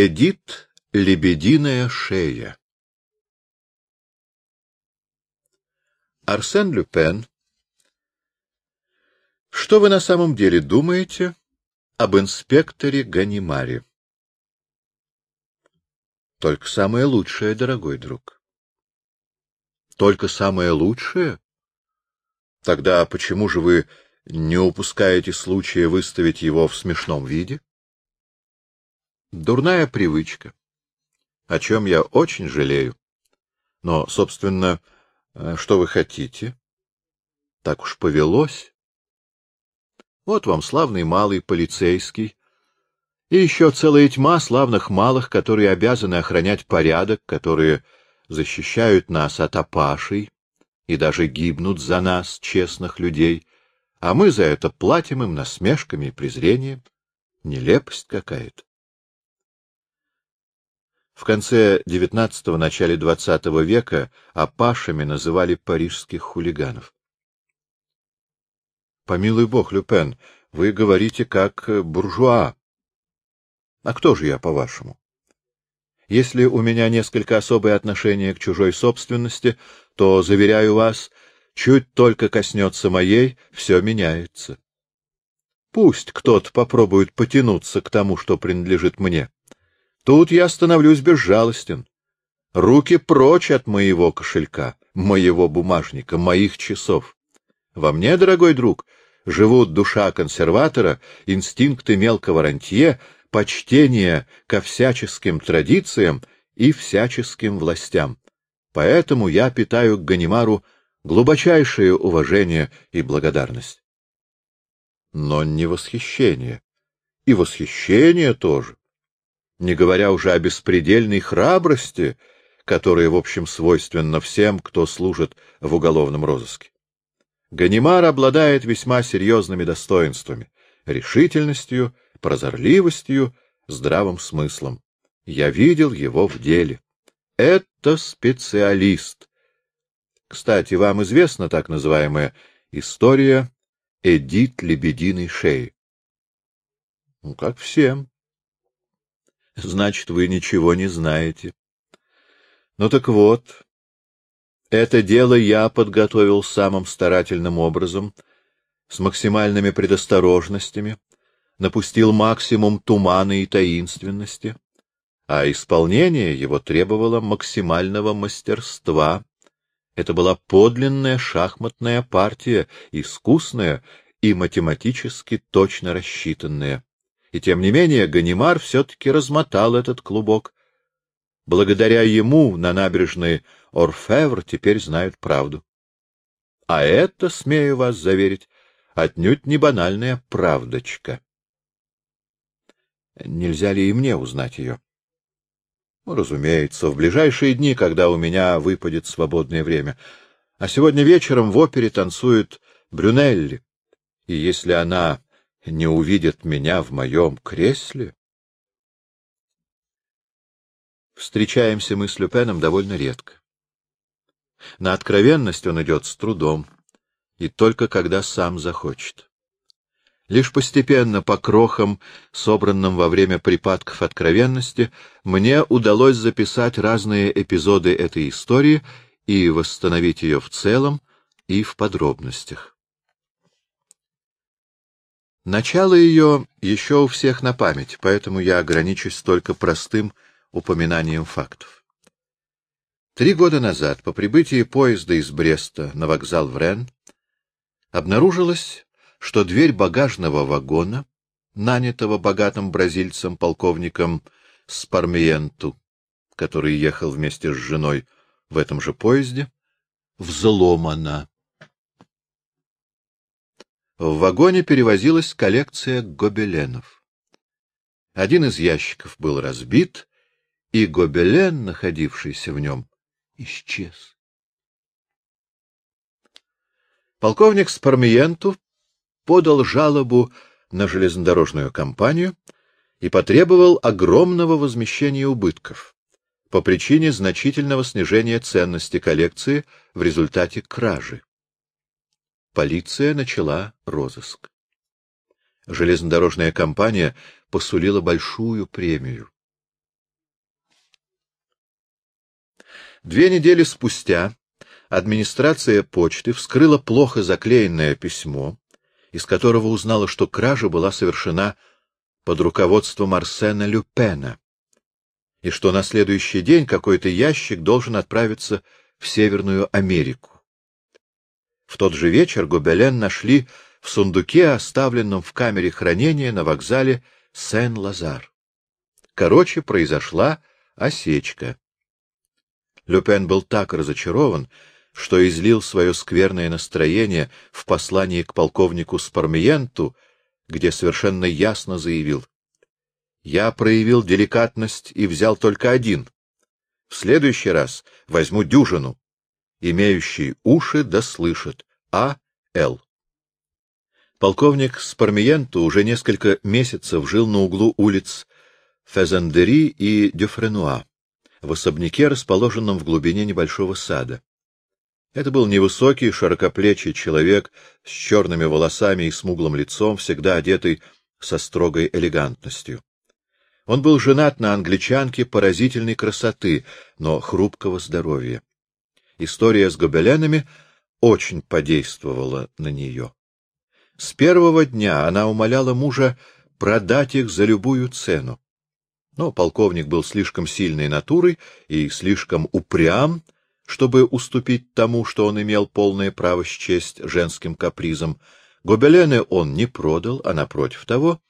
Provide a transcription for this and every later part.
Эдит Лебединая шея Арсен Люпен Что вы на самом деле думаете об инспекторе Ганимаре? Только самое лучшее, дорогой друг. Только самое лучшее? Тогда почему же вы не упускаете случая выставить его в смешном виде? Дурная привычка, о чем я очень жалею. Но, собственно, э, что вы хотите? Так уж повелось. Вот вам славный малый полицейский, и еще целая тьма славных малых, которые обязаны охранять порядок, которые защищают нас от опашей и даже гибнут за нас, честных людей, а мы за это платим им насмешками и презрением. Нелепость какая-то. В конце XIX — начале XX века опашами называли парижских хулиганов. — Помилуй бог, Люпен, вы говорите как буржуа. А кто же я, по-вашему? Если у меня несколько особое отношение к чужой собственности, то, заверяю вас, чуть только коснется моей, все меняется. Пусть кто-то попробует потянуться к тому, что принадлежит мне. Тут я становлюсь безжалостен. Руки прочь от моего кошелька, моего бумажника, моих часов. Во мне, дорогой друг, живут душа консерватора, инстинкты мелкого рантье, почтение ко всяческим традициям и всяческим властям. Поэтому я питаю к Ганимару глубочайшее уважение и благодарность. Но не восхищение. И восхищение тоже не говоря уже о беспредельной храбрости, которая, в общем, свойственна всем, кто служит в уголовном розыске. Ганимар обладает весьма серьезными достоинствами — решительностью, прозорливостью, здравым смыслом. Я видел его в деле. Это специалист. Кстати, вам известна так называемая история Эдит Лебединой шеи? Ну, как всем. Значит, вы ничего не знаете. Ну так вот, это дело я подготовил самым старательным образом, с максимальными предосторожностями, напустил максимум тумана и таинственности, а исполнение его требовало максимального мастерства. Это была подлинная шахматная партия, искусная и математически точно рассчитанная. И тем не менее Ганимар все-таки размотал этот клубок. Благодаря ему на набережной Орфевр теперь знают правду. А это, смею вас заверить, отнюдь не банальная правдочка. Нельзя ли и мне узнать ее? Ну, разумеется, в ближайшие дни, когда у меня выпадет свободное время. А сегодня вечером в опере танцует Брюнелли, и если она не увидит меня в моем кресле? Встречаемся мы с Люпеном довольно редко. На откровенность он идет с трудом, и только когда сам захочет. Лишь постепенно, по крохам, собранным во время припадков откровенности, мне удалось записать разные эпизоды этой истории и восстановить ее в целом и в подробностях. Начало ее еще у всех на память, поэтому я ограничусь только простым упоминанием фактов. Три года назад, по прибытии поезда из Бреста на вокзал в Рен, обнаружилось, что дверь багажного вагона, нанятого богатым бразильцем полковником Спармиенту, который ехал вместе с женой в этом же поезде, взломана. В вагоне перевозилась коллекция гобеленов. Один из ящиков был разбит, и гобелен, находившийся в нем, исчез. Полковник Спармиенту подал жалобу на железнодорожную компанию и потребовал огромного возмещения убытков по причине значительного снижения ценности коллекции в результате кражи Полиция начала розыск. Железнодорожная компания посулила большую премию. Две недели спустя администрация почты вскрыла плохо заклеенное письмо, из которого узнала, что кража была совершена под руководством Арсена Люпена, и что на следующий день какой-то ящик должен отправиться в Северную Америку. В тот же вечер Гобелен нашли в сундуке, оставленном в камере хранения на вокзале Сен-Лазар. Короче, произошла осечка. Люпен был так разочарован, что излил свое скверное настроение в послании к полковнику Спармиенту, где совершенно ясно заявил. «Я проявил деликатность и взял только один. В следующий раз возьму дюжину имеющий уши да слышит. А. Л. Полковник Спармиенту уже несколько месяцев жил на углу улиц Фезандери и Дюфренуа, в особняке, расположенном в глубине небольшого сада. Это был невысокий, широкоплечий человек с черными волосами и смуглым лицом, всегда одетый со строгой элегантностью. Он был женат на англичанке поразительной красоты, но хрупкого здоровья. История с гобеленами очень подействовала на нее. С первого дня она умоляла мужа продать их за любую цену. Но полковник был слишком сильной натурой и слишком упрям, чтобы уступить тому, что он имел полное право счесть женским капризом. Гобелены он не продал, а напротив того,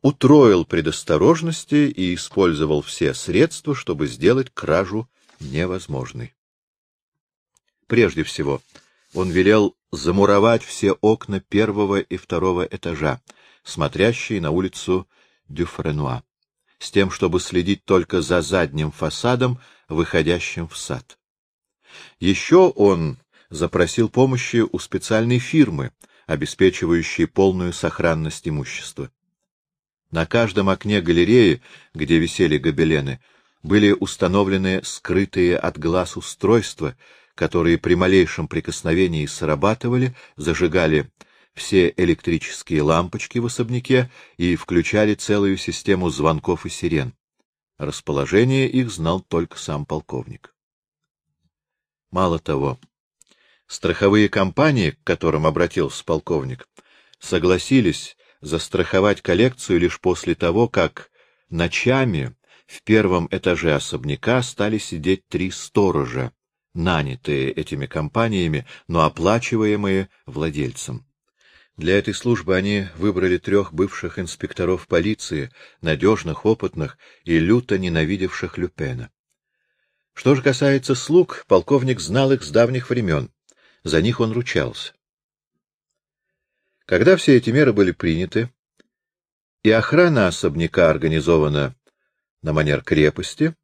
утроил предосторожности и использовал все средства, чтобы сделать кражу невозможной. Прежде всего, он велел замуровать все окна первого и второго этажа, смотрящие на улицу Дюфренуа, с тем, чтобы следить только за задним фасадом, выходящим в сад. Еще он запросил помощи у специальной фирмы, обеспечивающей полную сохранность имущества. На каждом окне галереи, где висели гобелены, были установлены скрытые от глаз устройства, которые при малейшем прикосновении срабатывали, зажигали все электрические лампочки в особняке и включали целую систему звонков и сирен. Расположение их знал только сам полковник. Мало того, страховые компании, к которым обратился полковник, согласились застраховать коллекцию лишь после того, как ночами в первом этаже особняка стали сидеть три сторожа, нанятые этими компаниями, но оплачиваемые владельцем. Для этой службы они выбрали трех бывших инспекторов полиции, надежных, опытных и люто ненавидевших Люпена. Что же касается слуг, полковник знал их с давних времен, за них он ручался. Когда все эти меры были приняты, и охрана особняка организована на манер крепости,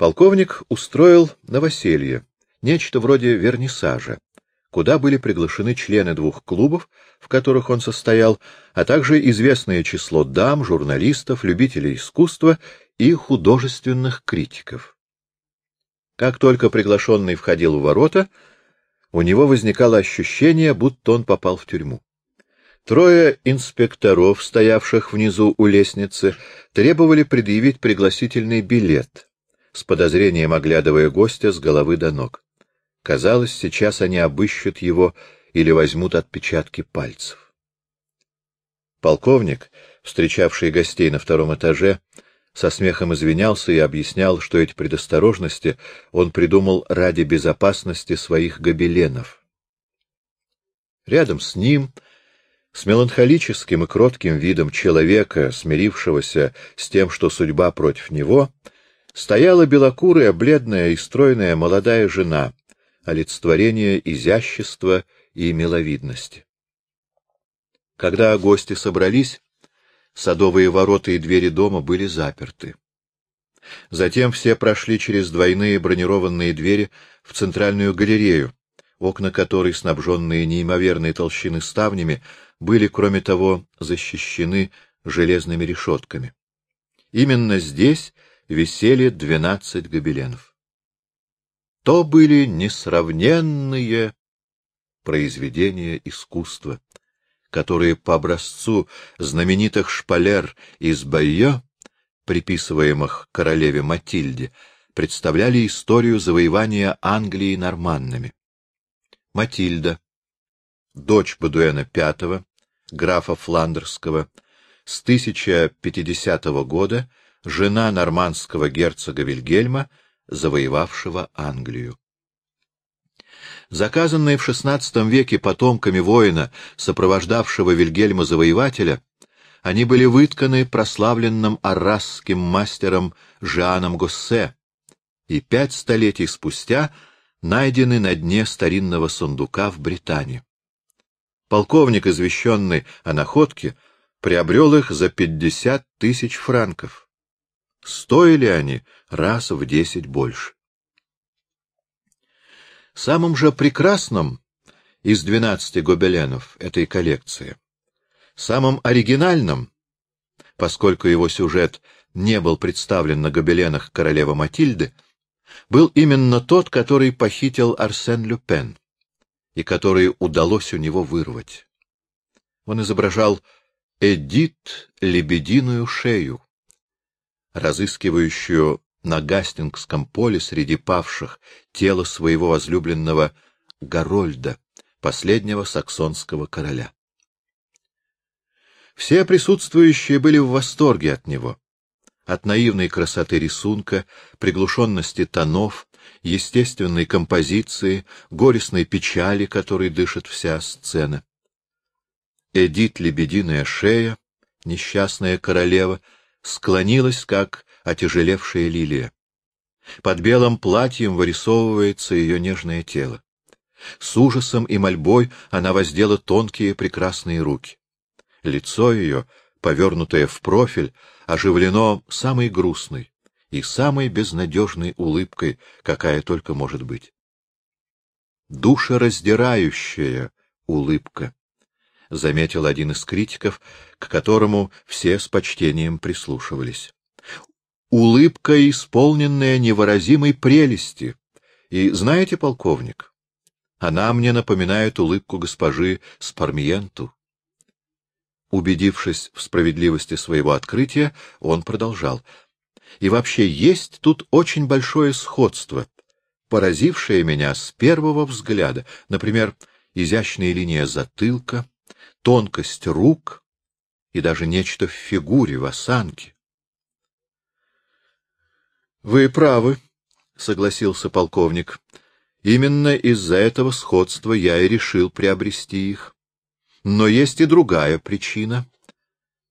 Полковник устроил новоселье, нечто вроде вернисажа, куда были приглашены члены двух клубов, в которых он состоял, а также известное число дам, журналистов, любителей искусства и художественных критиков. Как только приглашенный входил в ворота, у него возникало ощущение, будто он попал в тюрьму. Трое инспекторов, стоявших внизу у лестницы, требовали предъявить пригласительный билет — с подозрением оглядывая гостя с головы до ног. Казалось, сейчас они обыщут его или возьмут отпечатки пальцев. Полковник, встречавший гостей на втором этаже, со смехом извинялся и объяснял, что эти предосторожности он придумал ради безопасности своих гобеленов. Рядом с ним, с меланхолическим и кротким видом человека, смирившегося с тем, что судьба против него, стояла белокурая, бледная и стройная молодая жена, олицетворение изящества и миловидности. Когда гости собрались, садовые ворота и двери дома были заперты. Затем все прошли через двойные бронированные двери в центральную галерею, окна которой, снабженные неимоверной толщины ставнями, были, кроме того, защищены железными решетками. Именно здесь висели двенадцать гобеленов. То были несравненные произведения искусства, которые по образцу знаменитых шпалер из Байо, приписываемых королеве Матильде, представляли историю завоевания Англии норманнами. Матильда, дочь Бадуэна V, графа Фландерского, с 1050 года жена нормандского герцога Вильгельма, завоевавшего Англию. Заказанные в XVI веке потомками воина, сопровождавшего Вильгельма Завоевателя, они были вытканы прославленным аррасским мастером Жаном Госсе, и пять столетий спустя найдены на дне старинного сундука в Британии. Полковник, извещенный о находке, приобрел их за пятьдесят тысяч франков. Стоили они раз в десять больше. Самым же прекрасным из двенадцати гобеленов этой коллекции, самым оригинальным, поскольку его сюжет не был представлен на гобеленах королевы Матильды, был именно тот, который похитил Арсен Люпен и который удалось у него вырвать. Он изображал Эдит лебединую шею, разыскивающую на Гастингском поле среди павших тело своего возлюбленного Гарольда, последнего саксонского короля. Все присутствующие были в восторге от него, от наивной красоты рисунка, приглушенности тонов, естественной композиции, горестной печали, которой дышит вся сцена. Эдит лебединая шея, несчастная королева, склонилась, как отяжелевшая лилия. Под белым платьем вырисовывается ее нежное тело. С ужасом и мольбой она воздела тонкие прекрасные руки. Лицо ее, повернутое в профиль, оживлено самой грустной и самой безнадежной улыбкой, какая только может быть. Душераздирающая улыбка, — заметил один из критиков, к которому все с почтением прислушивались улыбка, исполненная невыразимой прелести. И знаете, полковник, она мне напоминает улыбку госпожи Спармиенту. Убедившись в справедливости своего открытия, он продолжал. И вообще есть тут очень большое сходство, поразившее меня с первого взгляда. Например, изящная линия затылка, тонкость рук и даже нечто в фигуре, в осанке. — Вы правы, — согласился полковник. — Именно из-за этого сходства я и решил приобрести их. Но есть и другая причина.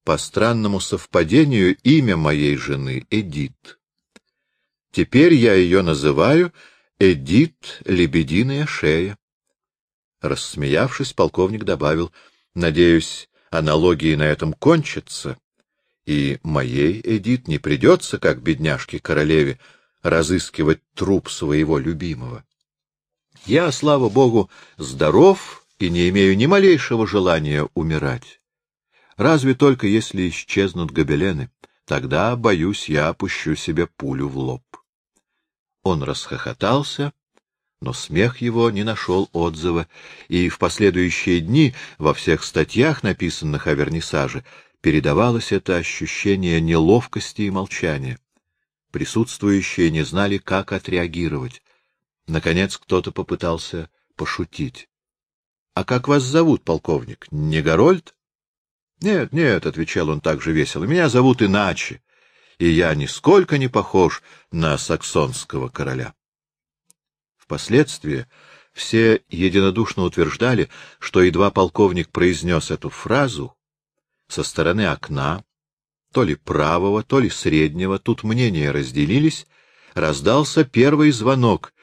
По странному совпадению имя моей жены — Эдит. Теперь я ее называю Эдит Лебединая шея. Рассмеявшись, полковник добавил, — Надеюсь, аналогии на этом кончатся и моей Эдит не придется, как бедняжке-королеве, разыскивать труп своего любимого. Я, слава богу, здоров и не имею ни малейшего желания умирать. Разве только если исчезнут гобелены, тогда, боюсь, я опущу себе пулю в лоб. Он расхохотался, но смех его не нашел отзыва, и в последующие дни во всех статьях, написанных о вернисаже, передавалось это ощущение неловкости и молчания. Присутствующие не знали, как отреагировать. Наконец кто-то попытался пошутить. — А как вас зовут, полковник? Не Горольд? — Нет, нет, — отвечал он так же весело, — меня зовут иначе, и я нисколько не похож на саксонского короля. Впоследствии все единодушно утверждали, что едва полковник произнес эту фразу, со стороны окна, то ли правого, то ли среднего, тут мнения разделились, раздался первый звонок,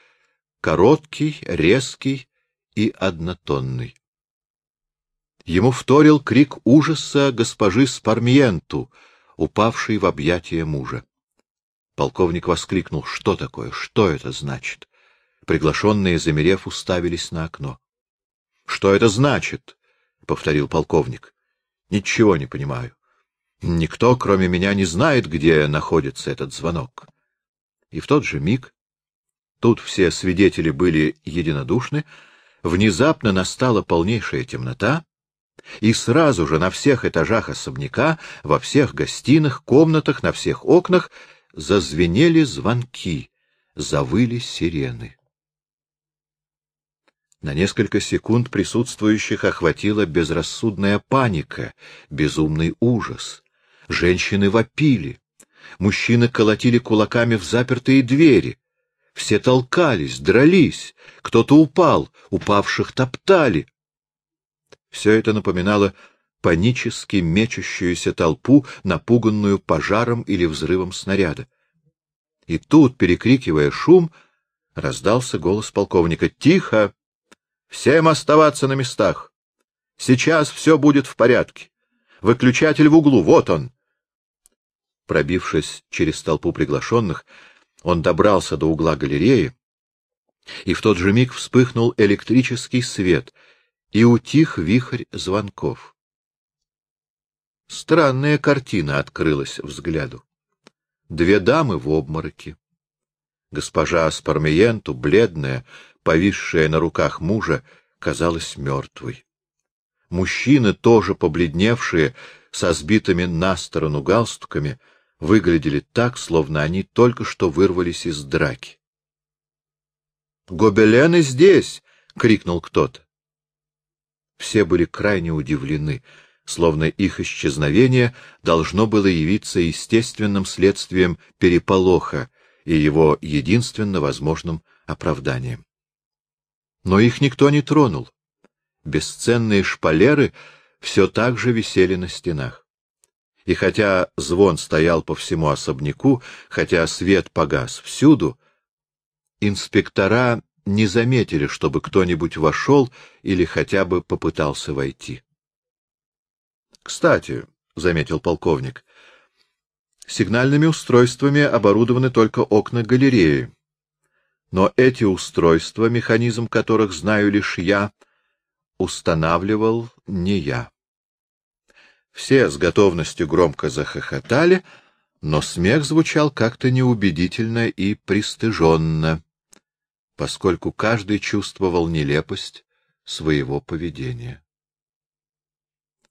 короткий, резкий и однотонный. Ему вторил крик ужаса госпожи Спармиенту, упавшей в объятия мужа. Полковник воскликнул. — Что такое? Что это значит? Приглашенные, замерев, уставились на окно. — Что это значит? — повторил полковник. Ничего не понимаю. Никто, кроме меня, не знает, где находится этот звонок. И в тот же миг, тут все свидетели были единодушны, внезапно настала полнейшая темнота, и сразу же на всех этажах особняка, во всех гостиных, комнатах, на всех окнах зазвенели звонки, завыли сирены. На несколько секунд присутствующих охватила безрассудная паника, безумный ужас. Женщины вопили. Мужчины колотили кулаками в запертые двери. Все толкались, дрались. Кто-то упал, упавших топтали. Все это напоминало панически мечущуюся толпу, напуганную пожаром или взрывом снаряда. И тут, перекрикивая шум, раздался голос полковника. — Тихо! Всем оставаться на местах! Сейчас все будет в порядке. Выключатель в углу, вот он! Пробившись через толпу приглашенных, он добрался до угла галереи, и в тот же миг вспыхнул электрический свет, и утих вихрь звонков. Странная картина открылась взгляду. Две дамы в обмороке. Госпожа Спармиенту, бледная, повисшая на руках мужа, казалась мертвой. Мужчины, тоже побледневшие, со сбитыми на сторону галстуками, выглядели так, словно они только что вырвались из драки. «Гобелены здесь!» — крикнул кто-то. Все были крайне удивлены, словно их исчезновение должно было явиться естественным следствием переполоха и его единственно возможным оправданием. Но их никто не тронул. Бесценные шпалеры все так же висели на стенах. И хотя звон стоял по всему особняку, хотя свет погас всюду, инспектора не заметили, чтобы кто-нибудь вошел или хотя бы попытался войти. — Кстати, — заметил полковник, — сигнальными устройствами оборудованы только окна галереи. Но эти устройства, механизм которых знаю лишь я, устанавливал не я. Все с готовностью громко захохотали, но смех звучал как-то неубедительно и пристыженно, поскольку каждый чувствовал нелепость своего поведения.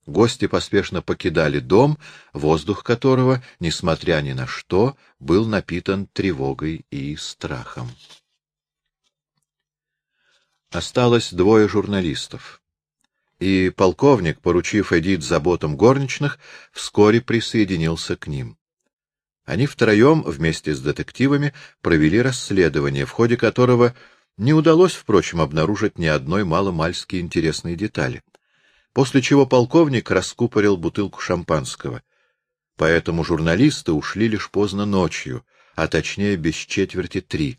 Гости поспешно покидали дом, воздух которого, несмотря ни на что, был напитан тревогой и страхом. Осталось двое журналистов и полковник, поручив Эдит заботам горничных, вскоре присоединился к ним. Они втроем вместе с детективами провели расследование, в ходе которого не удалось, впрочем, обнаружить ни одной маломальски интересной детали. После чего полковник раскупорил бутылку шампанского. Поэтому журналисты ушли лишь поздно ночью, а точнее без четверти три.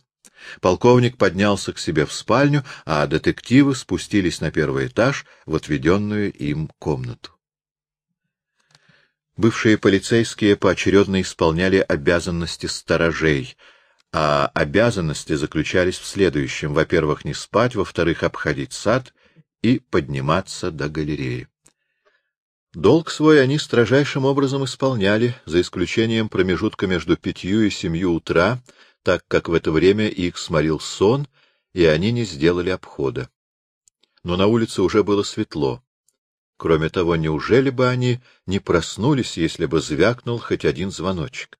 Полковник поднялся к себе в спальню, а детективы спустились на первый этаж в отведенную им комнату. Бывшие полицейские поочередно исполняли обязанности сторожей, а обязанности заключались в следующем. Во-первых, не спать, во-вторых, обходить сад и подниматься до галереи. Долг свой они строжайшим образом исполняли, за исключением промежутка между пятью и семью утра, так как в это время их сморил сон, и они не сделали обхода. Но на улице уже было светло. Кроме того, неужели бы они не проснулись, если бы звякнул хоть один звоночек?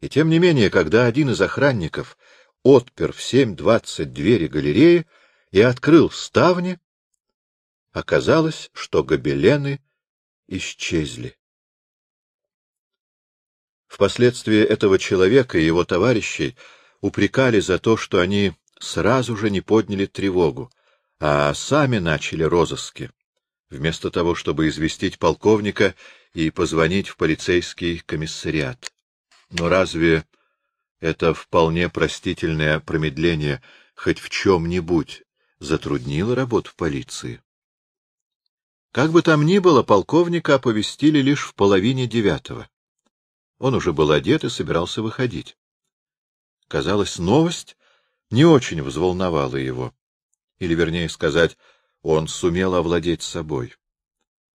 И тем не менее, когда один из охранников отпер в семь двадцать двери галереи и открыл ставни, оказалось, что гобелены исчезли. Впоследствии этого человека и его товарищей упрекали за то, что они сразу же не подняли тревогу, а сами начали розыски, вместо того, чтобы известить полковника и позвонить в полицейский комиссариат. Но разве это вполне простительное промедление хоть в чем-нибудь затруднило работу полиции? Как бы там ни было, полковника оповестили лишь в половине девятого. Он уже был одет и собирался выходить. Казалось, новость не очень взволновала его. Или, вернее сказать, он сумел овладеть собой.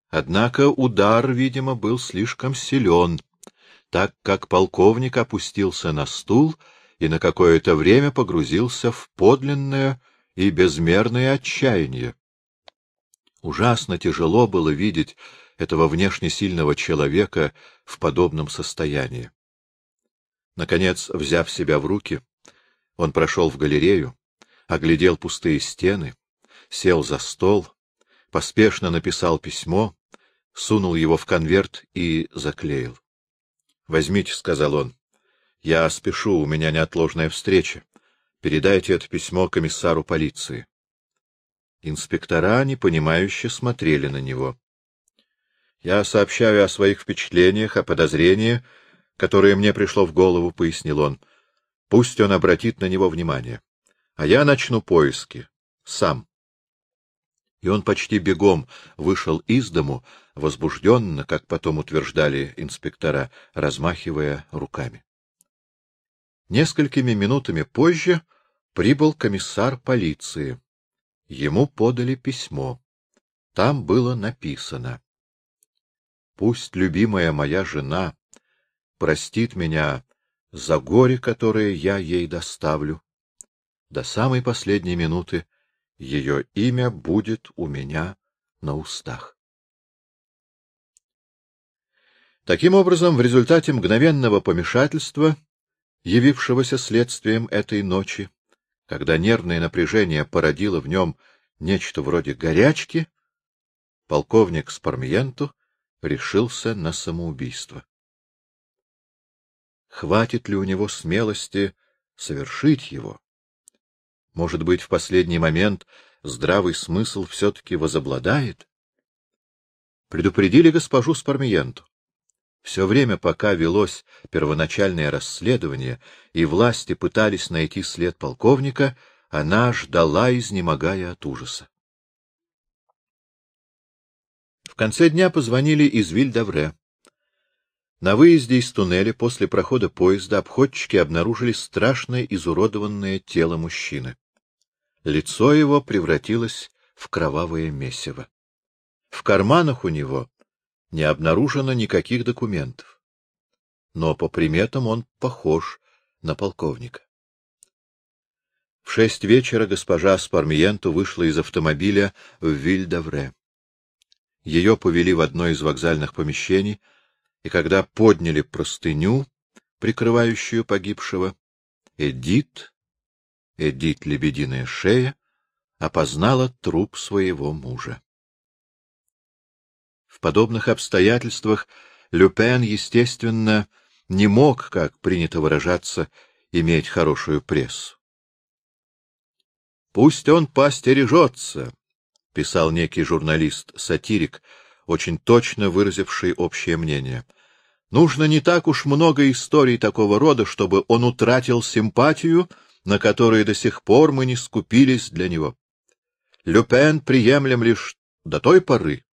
Однако удар, видимо, был слишком силен, так как полковник опустился на стул и на какое-то время погрузился в подлинное и безмерное отчаяние. Ужасно тяжело было видеть этого внешне сильного человека в подобном состоянии. Наконец, взяв себя в руки, Он прошел в галерею, оглядел пустые стены, сел за стол, поспешно написал письмо, сунул его в конверт и заклеил. — Возьмите, — сказал он, — я спешу, у меня неотложная встреча. Передайте это письмо комиссару полиции. Инспектора, непонимающе, смотрели на него. — Я сообщаю о своих впечатлениях, о подозрении, которое мне пришло в голову, — пояснил он. — Пусть он обратит на него внимание. А я начну поиски. Сам. И он почти бегом вышел из дому, возбужденно, как потом утверждали инспектора, размахивая руками. Несколькими минутами позже прибыл комиссар полиции. Ему подали письмо. Там было написано. «Пусть любимая моя жена простит меня за горе, которое я ей доставлю. До самой последней минуты ее имя будет у меня на устах». Таким образом, в результате мгновенного помешательства, явившегося следствием этой ночи, когда нервное напряжение породило в нем нечто вроде горячки, полковник Спармиенту решился на самоубийство. Хватит ли у него смелости совершить его? Может быть, в последний момент здравый смысл все-таки возобладает? Предупредили госпожу Спармиенту. Все время, пока велось первоначальное расследование, и власти пытались найти след полковника, она ждала, изнемогая от ужаса. В конце дня позвонили из Виль-Давре. На выезде из туннеля после прохода поезда обходчики обнаружили страшное изуродованное тело мужчины. Лицо его превратилось в кровавое месиво. В карманах у него не обнаружено никаких документов. Но по приметам он похож на полковника. В шесть вечера госпожа Спармиенту вышла из автомобиля в Вильдавре. Ее повели в одно из вокзальных помещений, и когда подняли простыню, прикрывающую погибшего, Эдит, Эдит Лебединая шея, опознала труп своего мужа подобных обстоятельствах Люпен, естественно, не мог, как принято выражаться, иметь хорошую прессу. «Пусть он постережется», — писал некий журналист-сатирик, очень точно выразивший общее мнение. «Нужно не так уж много историй такого рода, чтобы он утратил симпатию, на которые до сих пор мы не скупились для него. Люпен приемлем лишь до той поры,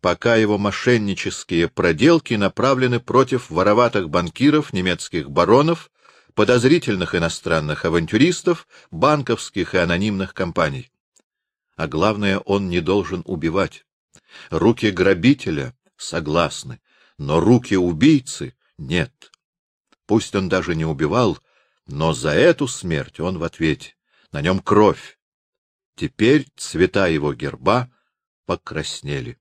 пока его мошеннические проделки направлены против вороватых банкиров, немецких баронов, подозрительных иностранных авантюристов, банковских и анонимных компаний. А главное, он не должен убивать. Руки грабителя согласны, но руки убийцы нет. Пусть он даже не убивал, но за эту смерть он в ответе. На нем кровь. Теперь цвета его герба покраснели.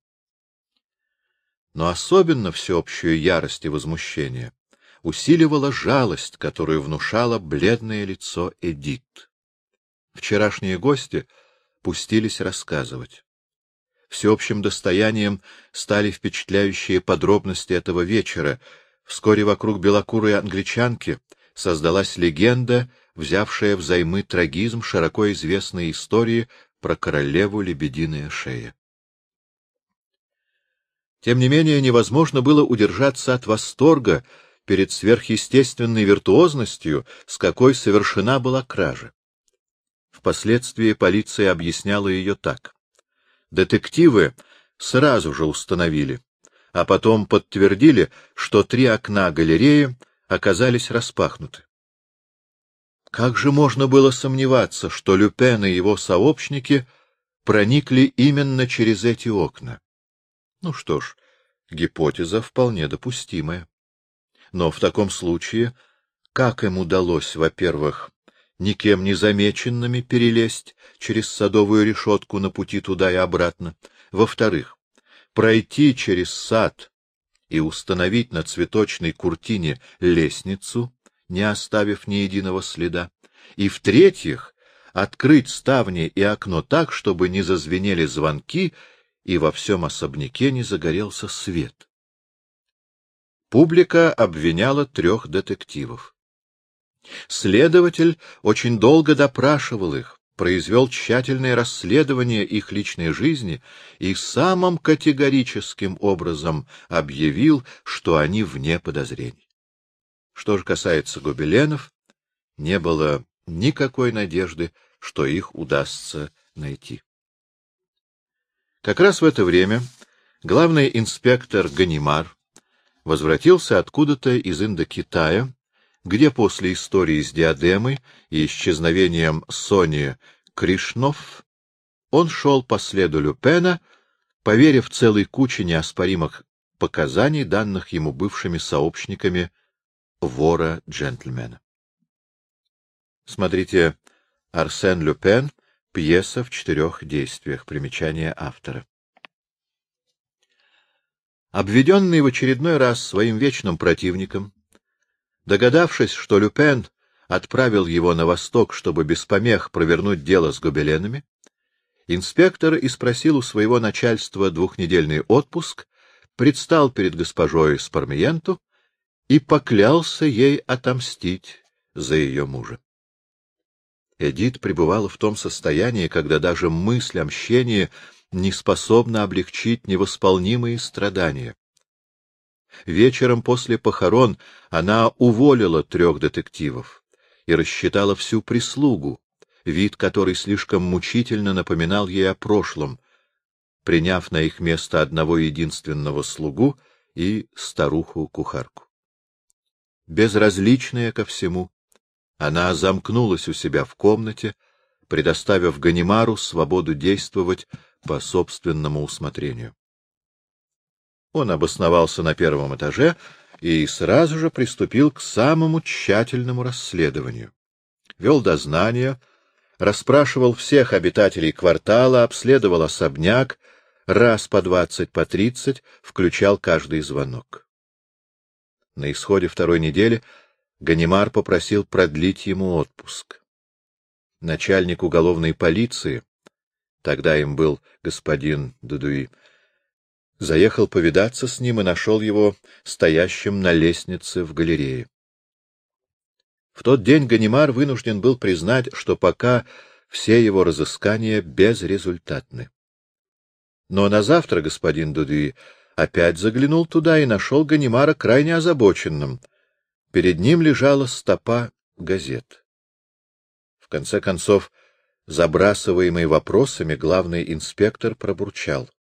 Но особенно всеобщую ярость и возмущение усиливала жалость, которую внушало бледное лицо Эдит. Вчерашние гости пустились рассказывать. Всеобщим достоянием стали впечатляющие подробности этого вечера. Вскоре вокруг белокурой англичанки создалась легенда, взявшая взаймы трагизм широко известной истории про королеву Лебединая шея. Тем не менее, невозможно было удержаться от восторга перед сверхъестественной виртуозностью, с какой совершена была кража. Впоследствии полиция объясняла ее так. Детективы сразу же установили, а потом подтвердили, что три окна галереи оказались распахнуты. Как же можно было сомневаться, что Люпен и его сообщники проникли именно через эти окна? Ну что ж, гипотеза вполне допустимая. Но в таком случае, как им удалось, во-первых, никем не замеченными перелезть через садовую решетку на пути туда и обратно, во-вторых, пройти через сад и установить на цветочной куртине лестницу, не оставив ни единого следа, И в-третьих, открыть ставни и окно так, чтобы не зазвенели звонки и во всем особняке не загорелся свет. Публика обвиняла трех детективов. Следователь очень долго допрашивал их, произвел тщательное расследование их личной жизни и самым категорическим образом объявил, что они вне подозрений. Что же касается гобеленов, не было никакой надежды, что их удастся найти. Как раз в это время главный инспектор Ганимар возвратился откуда-то из Индокитая, где после истории с диадемой и исчезновением Сони Кришнов он шел по следу Люпена, поверив целой куче неоспоримых показаний, данных ему бывшими сообщниками вора-джентльмена. Смотрите «Арсен Люпен. Пьеса в четырех действиях». Примечание автора. Обведенный в очередной раз своим вечным противником, догадавшись, что Люпен отправил его на восток, чтобы без помех провернуть дело с гобеленами, инспектор и спросил у своего начальства двухнедельный отпуск, предстал перед госпожой Спармиенту и поклялся ей отомстить за ее мужа. Эдит пребывала в том состоянии, когда даже мысль о мщении не способна облегчить невосполнимые страдания. Вечером после похорон она уволила трех детективов и рассчитала всю прислугу, вид которой слишком мучительно напоминал ей о прошлом, приняв на их место одного единственного слугу и старуху-кухарку. Безразличная ко всему, она замкнулась у себя в комнате, предоставив Ганимару свободу действовать по собственному усмотрению. Он обосновался на первом этаже и сразу же приступил к самому тщательному расследованию. Вел дознание, расспрашивал всех обитателей квартала, обследовал особняк, раз по двадцать, по тридцать, включал каждый звонок. На исходе второй недели Ганимар попросил продлить ему отпуск. Начальник уголовной полиции, тогда им был господин Дудуи, заехал повидаться с ним и нашел его стоящим на лестнице в галерее. В тот день Ганимар вынужден был признать, что пока все его разыскания безрезультатны. Но на завтра господин Дудуи опять заглянул туда и нашел Ганимара крайне озабоченным — Перед ним лежала стопа газет. В конце концов, забрасываемый вопросами, главный инспектор пробурчал. —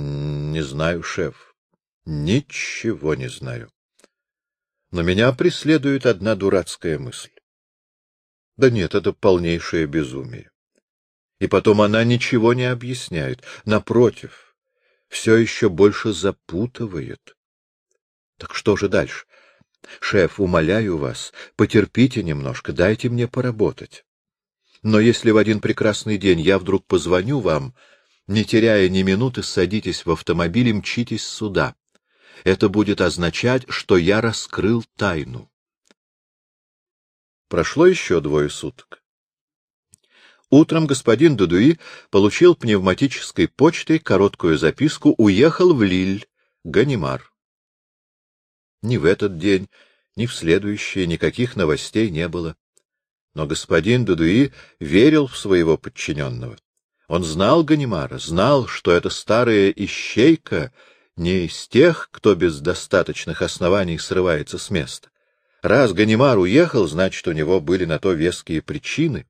Не знаю, шеф. Ничего не знаю. Но меня преследует одна дурацкая мысль. Да нет, это полнейшее безумие. И потом она ничего не объясняет. Напротив, все еще больше запутывает. Так что же дальше? Шеф, умоляю вас, потерпите немножко, дайте мне поработать. Но если в один прекрасный день я вдруг позвоню вам, не теряя ни минуты, садитесь в автомобиль и мчитесь сюда. Это будет означать, что я раскрыл тайну. Прошло еще двое суток. Утром господин Дудуи получил пневматической почтой короткую записку «Уехал в Лиль, Ганимар». Ни в этот день, ни в следующие никаких новостей не было. Но господин Дудуи верил в своего подчиненного. Он знал Ганимара, знал, что эта старая ищейка не из тех, кто без достаточных оснований срывается с места. Раз Ганимар уехал, значит, у него были на то веские причины.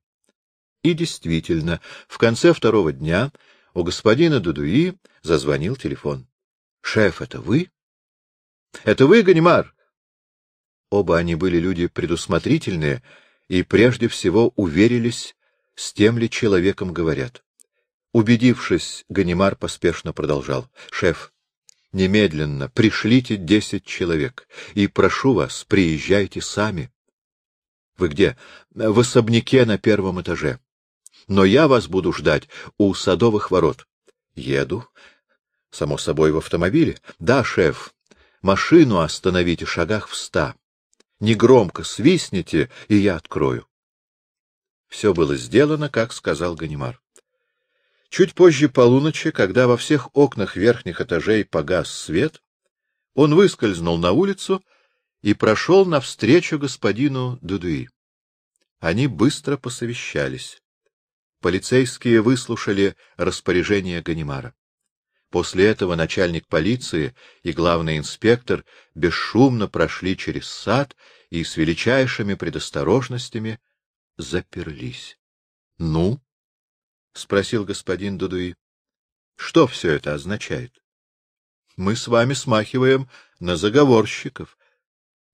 И действительно, в конце второго дня у господина Дудуи зазвонил телефон. — Шеф, это вы? — Это вы, Ганимар? Оба они были люди предусмотрительные и прежде всего уверились, с тем ли человеком говорят. Убедившись, Ганимар поспешно продолжал. — Шеф, немедленно пришлите десять человек, и прошу вас, приезжайте сами. — Вы где? — В особняке на первом этаже. Но я вас буду ждать у садовых ворот. — Еду. — Само собой, в автомобиле? — Да, шеф. Машину остановите шагах в ста. Негромко свистните, и я открою. Все было сделано, как сказал Ганимар. Чуть позже полуночи, когда во всех окнах верхних этажей погас свет, он выскользнул на улицу и прошел навстречу господину Дудуи. Они быстро посовещались. Полицейские выслушали распоряжение Ганимара. После этого начальник полиции и главный инспектор бесшумно прошли через сад и с величайшими предосторожностями заперлись. — Ну? — спросил господин Дудуи. — Что все это означает? — Мы с вами смахиваем на заговорщиков.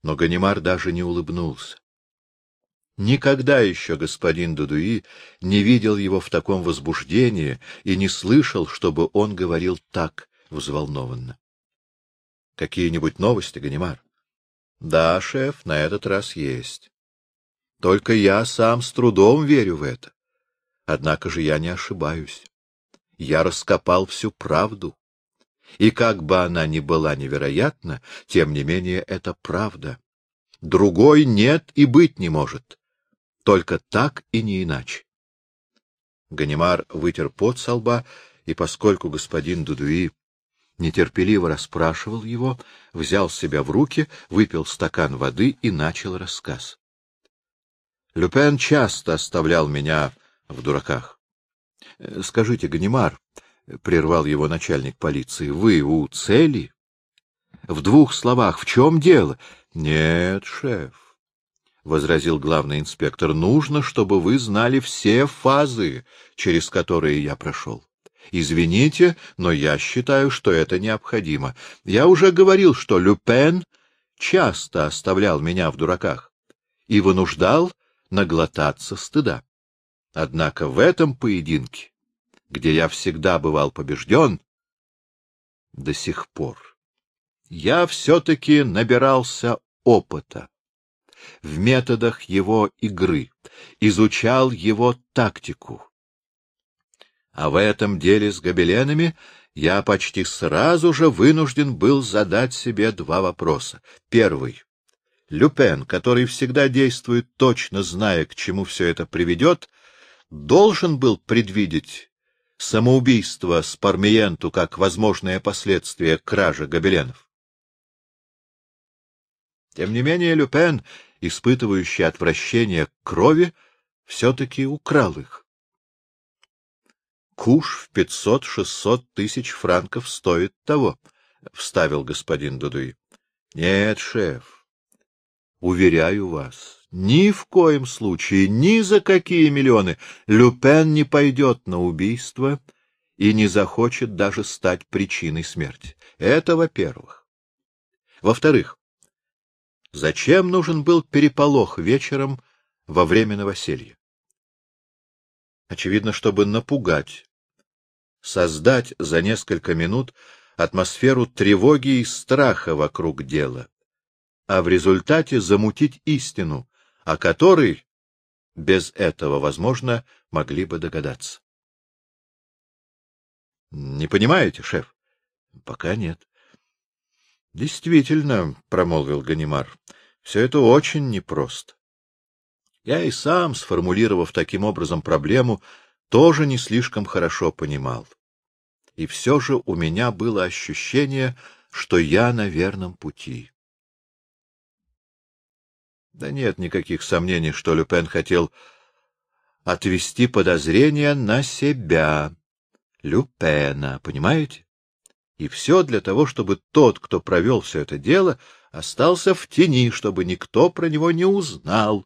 Но Ганимар даже не улыбнулся. Никогда еще господин Дудуи не видел его в таком возбуждении и не слышал, чтобы он говорил так взволнованно. — Какие-нибудь новости, Ганимар? — Да, шеф, на этот раз есть. Только я сам с трудом верю в это. Однако же я не ошибаюсь. Я раскопал всю правду. И как бы она ни была невероятна, тем не менее это правда. Другой нет и быть не может. Только так и не иначе. Ганимар вытер пот со лба, и поскольку господин Дудуи нетерпеливо расспрашивал его, взял себя в руки, выпил стакан воды и начал рассказ. Люпен часто оставлял меня в дураках. — Скажите, Ганимар, — прервал его начальник полиции, — вы у цели? В двух словах, в чем дело? — Нет, шеф. — возразил главный инспектор, — нужно, чтобы вы знали все фазы, через которые я прошел. Извините, но я считаю, что это необходимо. Я уже говорил, что Люпен часто оставлял меня в дураках и вынуждал наглотаться стыда. Однако в этом поединке, где я всегда бывал побежден, до сих пор я все-таки набирался опыта в методах его игры, изучал его тактику. А в этом деле с гобеленами я почти сразу же вынужден был задать себе два вопроса. Первый. Люпен, который всегда действует точно зная, к чему все это приведет, должен был предвидеть самоубийство Спармиенту как возможное последствие кражи гобеленов. Тем не менее, Люпен испытывающий отвращение к крови, все-таки украл их. Куш в пятьсот-шестьсот тысяч франков стоит того, — вставил господин Дудуи. — Нет, шеф, уверяю вас, ни в коем случае, ни за какие миллионы Люпен не пойдет на убийство и не захочет даже стать причиной смерти. Это во-первых. Во-вторых, Зачем нужен был переполох вечером во время новоселья? Очевидно, чтобы напугать, создать за несколько минут атмосферу тревоги и страха вокруг дела, а в результате замутить истину, о которой без этого, возможно, могли бы догадаться. — Не понимаете, шеф? — Пока нет. — Действительно, — промолвил Ганимар, — все это очень непросто. Я и сам, сформулировав таким образом проблему, тоже не слишком хорошо понимал. И все же у меня было ощущение, что я на верном пути. Да нет никаких сомнений, что Люпен хотел отвести подозрения на себя, Люпена, понимаете? И все для того, чтобы тот, кто провел все это дело, остался в тени, чтобы никто про него не узнал.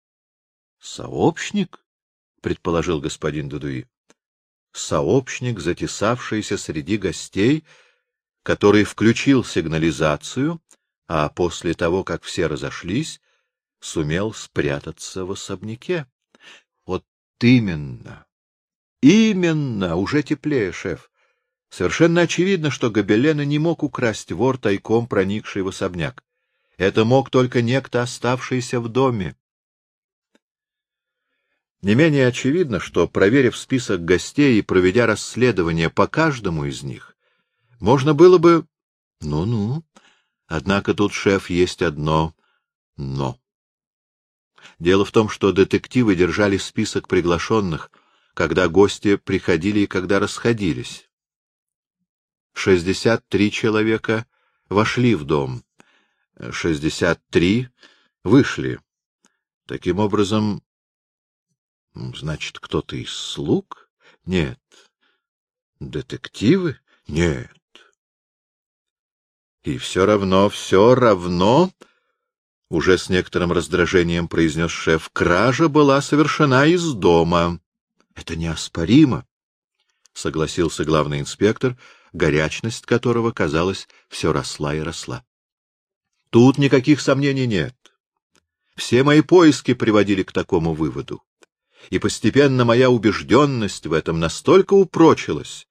— Сообщник? — предположил господин Дудуи. — Сообщник, затесавшийся среди гостей, который включил сигнализацию, а после того, как все разошлись, сумел спрятаться в особняке. — Вот именно! Именно! Уже теплее, шеф. Совершенно очевидно, что Гобелена не мог украсть вор, тайком проникший в особняк. Это мог только некто, оставшийся в доме. Не менее очевидно, что, проверив список гостей и проведя расследование по каждому из них, можно было бы... Ну-ну. Однако тут, шеф, есть одно «но». Дело в том, что детективы держали список приглашенных, когда гости приходили и когда расходились. Шестьдесят три человека вошли в дом, шестьдесят три вышли. Таким образом, значит, кто-то из слуг? Нет. Детективы? Нет. И все равно, все равно, — уже с некоторым раздражением произнес шеф, — кража была совершена из дома. — Это неоспоримо, — согласился главный инспектор, горячность которого, казалось, все росла и росла. — Тут никаких сомнений нет. Все мои поиски приводили к такому выводу. И постепенно моя убежденность в этом настолько упрочилась,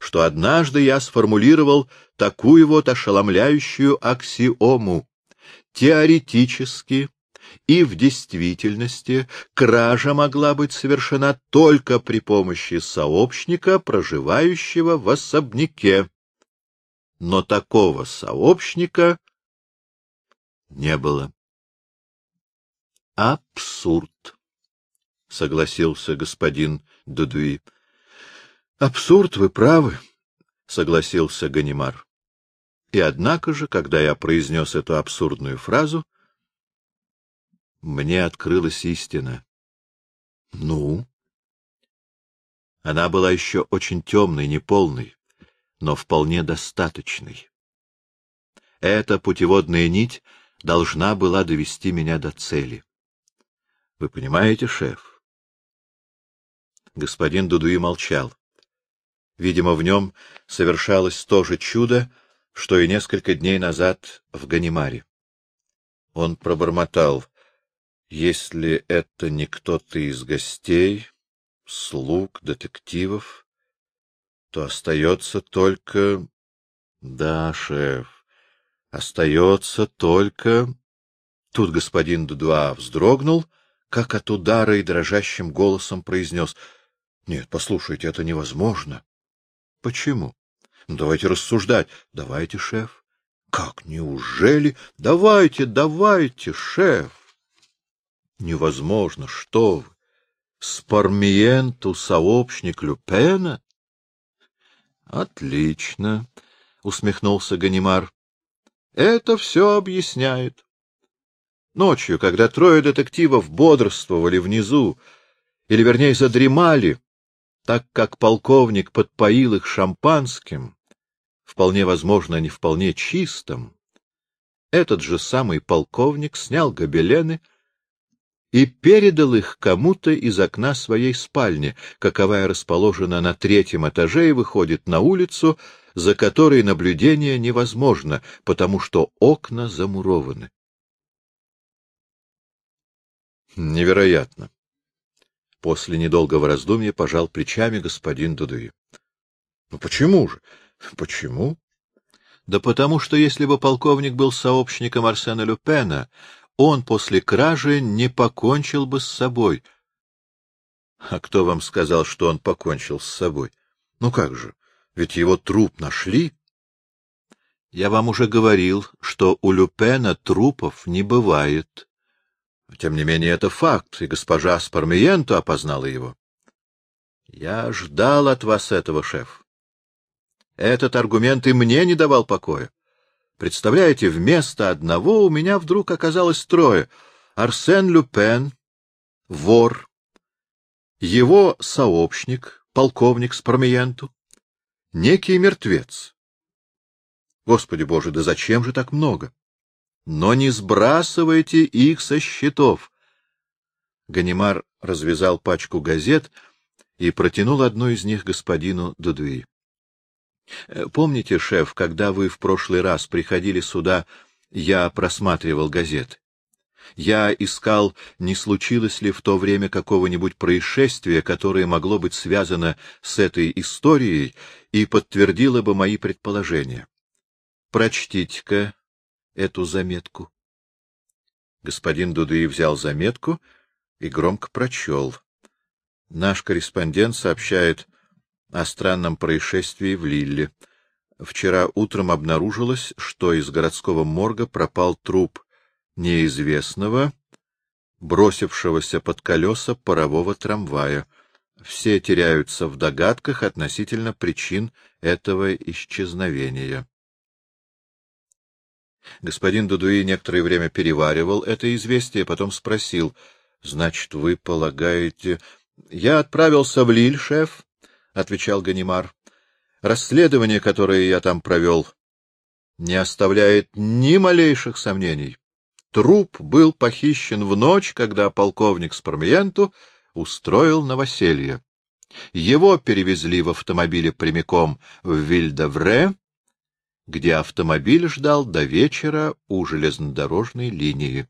что однажды я сформулировал такую вот ошеломляющую аксиому. Теоретически и в действительности кража могла быть совершена только при помощи сообщника, проживающего в особняке. Но такого сообщника не было. Абсурд, — согласился господин Дудуи. Абсурд, вы правы, — согласился Ганимар. И однако же, когда я произнес эту абсурдную фразу, мне открылась истина. Ну? Она была еще очень темной, неполной, но вполне достаточной. Эта путеводная нить должна была довести меня до цели. Вы понимаете, шеф? Господин Дудуи молчал. Видимо, в нем совершалось то же чудо, что и несколько дней назад в Ганимаре. Он пробормотал, если это не кто-то из гостей, слуг, детективов, то остается только... Да, шеф, остается только... Тут господин Дудуа вздрогнул, как от удара и дрожащим голосом произнес. — Нет, послушайте, это невозможно. — Почему? Давайте рассуждать. — Давайте, шеф. — Как, неужели? — Давайте, давайте, шеф. — Невозможно, что вы. Спармиенту сообщник Люпена? — Отлично, — усмехнулся Ганимар. — Это все объясняет. Ночью, когда трое детективов бодрствовали внизу, или, вернее, задремали, так как полковник подпоил их шампанским, вполне возможно, не вполне чистым, этот же самый полковник снял гобелены и передал их кому-то из окна своей спальни, каковая расположена на третьем этаже и выходит на улицу, за которой наблюдение невозможно, потому что окна замурованы. Невероятно. После недолгого раздумья пожал плечами господин Дудуи. — Ну почему же? Почему? — Да потому что если бы полковник был сообщником Арсена Люпена, он после кражи не покончил бы с собой. — А кто вам сказал, что он покончил с собой? — Ну как же, ведь его труп нашли. — Я вам уже говорил, что у Люпена трупов не бывает. Тем не менее, это факт, и госпожа Спармиенто опознала его. Я ждал от вас этого, шеф. Этот аргумент и мне не давал покоя. Представляете, вместо одного у меня вдруг оказалось трое. Арсен Люпен, вор, его сообщник, полковник Спармиенту, некий мертвец. Господи Боже, да зачем же так много? Но не сбрасывайте их со счетов. Ганимар развязал пачку газет и протянул одну из них господину Дудуи. «Э, — Помните, шеф, когда вы в прошлый раз приходили сюда, я просматривал газеты. Я искал, не случилось ли в то время какого-нибудь происшествия, которое могло быть связано с этой историей и подтвердило бы мои предположения. Прочтите-ка эту заметку. Господин Дудуи взял заметку и громко прочел. Наш корреспондент сообщает о странном происшествии в Лилле. Вчера утром обнаружилось, что из городского морга пропал труп неизвестного, бросившегося под колеса парового трамвая. Все теряются в догадках относительно причин этого исчезновения. Господин Дудуи некоторое время переваривал это известие, потом спросил, — Значит, вы полагаете... — Я отправился в Лиль, шеф, — отвечал Ганимар. — Расследование, которое я там провел, не оставляет ни малейших сомнений. Труп был похищен в ночь, когда полковник Спармиенту устроил новоселье. Его перевезли в автомобиле прямиком в Вильдавре, где автомобиль ждал до вечера у железнодорожной линии.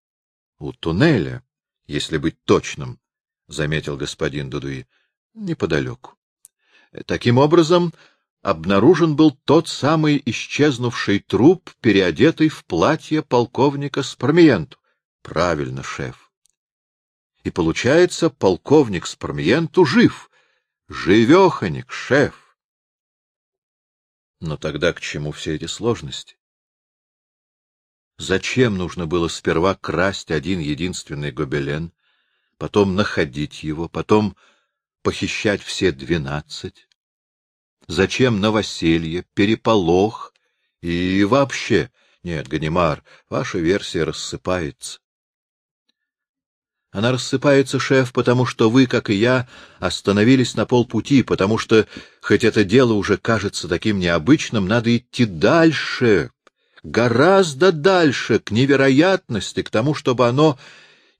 — У туннеля, если быть точным, — заметил господин Дудуи, — неподалеку. Таким образом, обнаружен был тот самый исчезнувший труп, переодетый в платье полковника Спармиенту. Правильно, шеф. И получается, полковник Спармиенту жив. Живеханик, шеф. Но тогда к чему все эти сложности? Зачем нужно было сперва красть один единственный гобелен, потом находить его, потом похищать все двенадцать? Зачем новоселье, переполох и вообще... Нет, Ганимар, ваша версия рассыпается. Она рассыпается, шеф, потому что вы, как и я, остановились на полпути, потому что, хоть это дело уже кажется таким необычным, надо идти дальше, гораздо дальше, к невероятности, к тому, чтобы оно